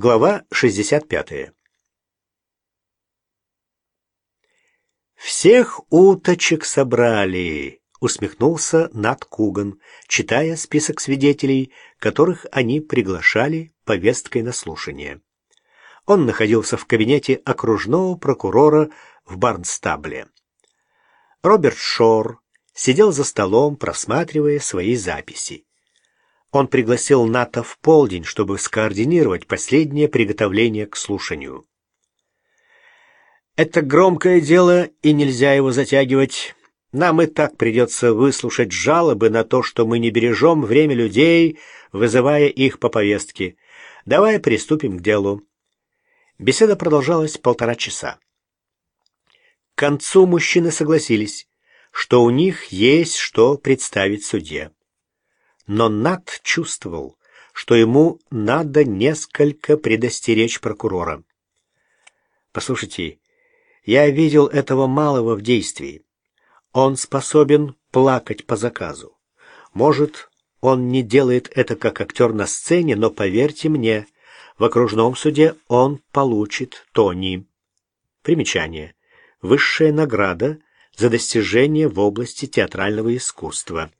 Глава 65. «Всех уточек собрали», — усмехнулся Нат Куган, читая список свидетелей, которых они приглашали повесткой на слушание. Он находился в кабинете окружного прокурора в Барнстабле. Роберт Шор сидел за столом, просматривая свои записи. Он пригласил Ната в полдень, чтобы скоординировать последнее приготовление к слушанию. «Это громкое дело, и нельзя его затягивать. Нам и так придется выслушать жалобы на то, что мы не бережем время людей, вызывая их по повестке. Давай приступим к делу». Беседа продолжалась полтора часа. К концу мужчины согласились, что у них есть что представить судье но Нат чувствовал, что ему надо несколько предостеречь прокурора. «Послушайте, я видел этого малого в действии. Он способен плакать по заказу. Может, он не делает это как актер на сцене, но поверьте мне, в окружном суде он получит Тони. Примечание. Высшая награда за достижение в области театрального искусства.